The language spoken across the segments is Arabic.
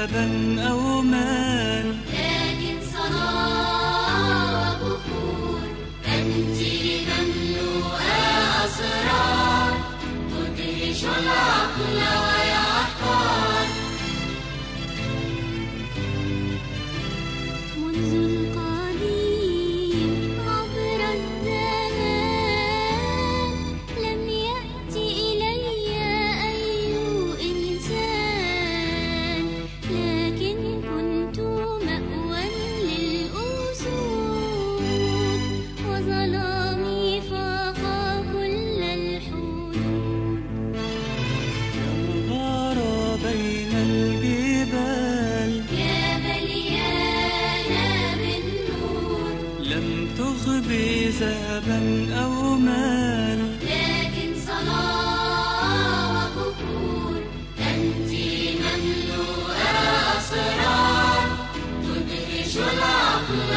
شبابا أو مال لكن صنع بخور أنت لمملوء أسرار. تدهش العقل حسابا أو مالا. لكن صلاة وقبول أنت مملوءة أسرار تدهش العقل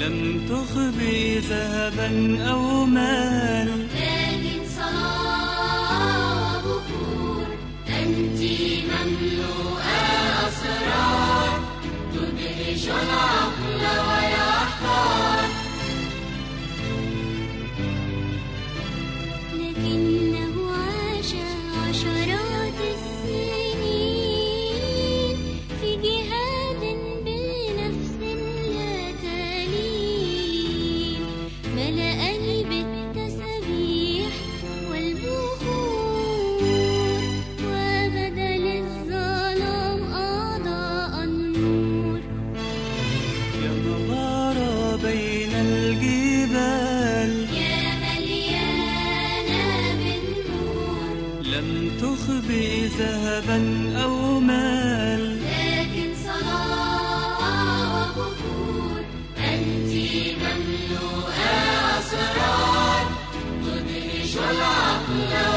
لم تخبي ذهبا أو مالا. لكن صلاة لم تخبئ ذهبا أو مال لكن صلاة وبخور أنت مملوء أسرار تدهش العقل